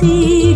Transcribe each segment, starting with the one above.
的。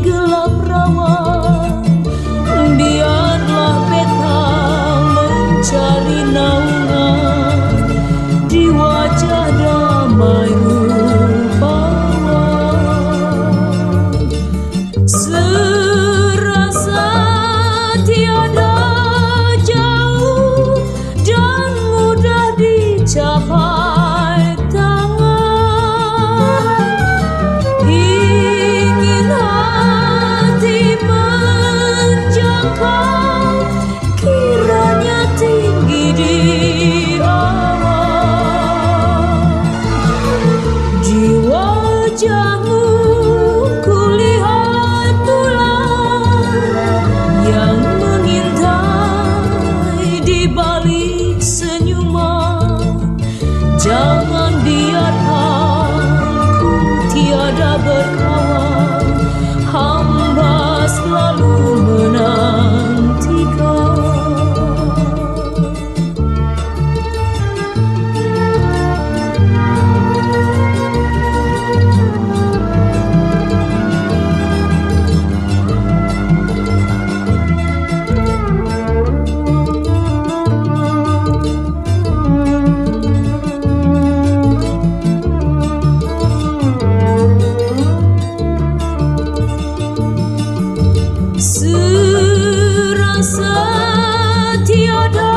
Serasa tiada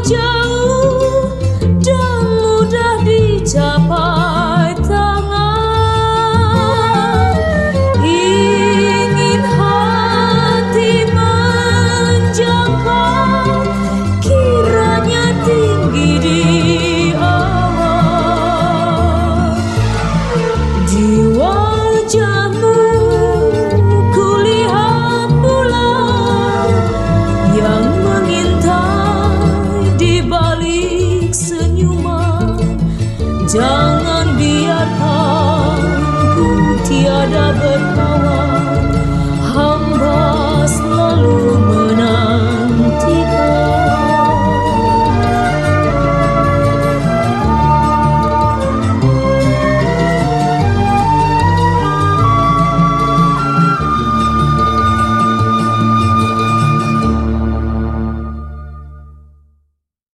jauh dan mudah dicapai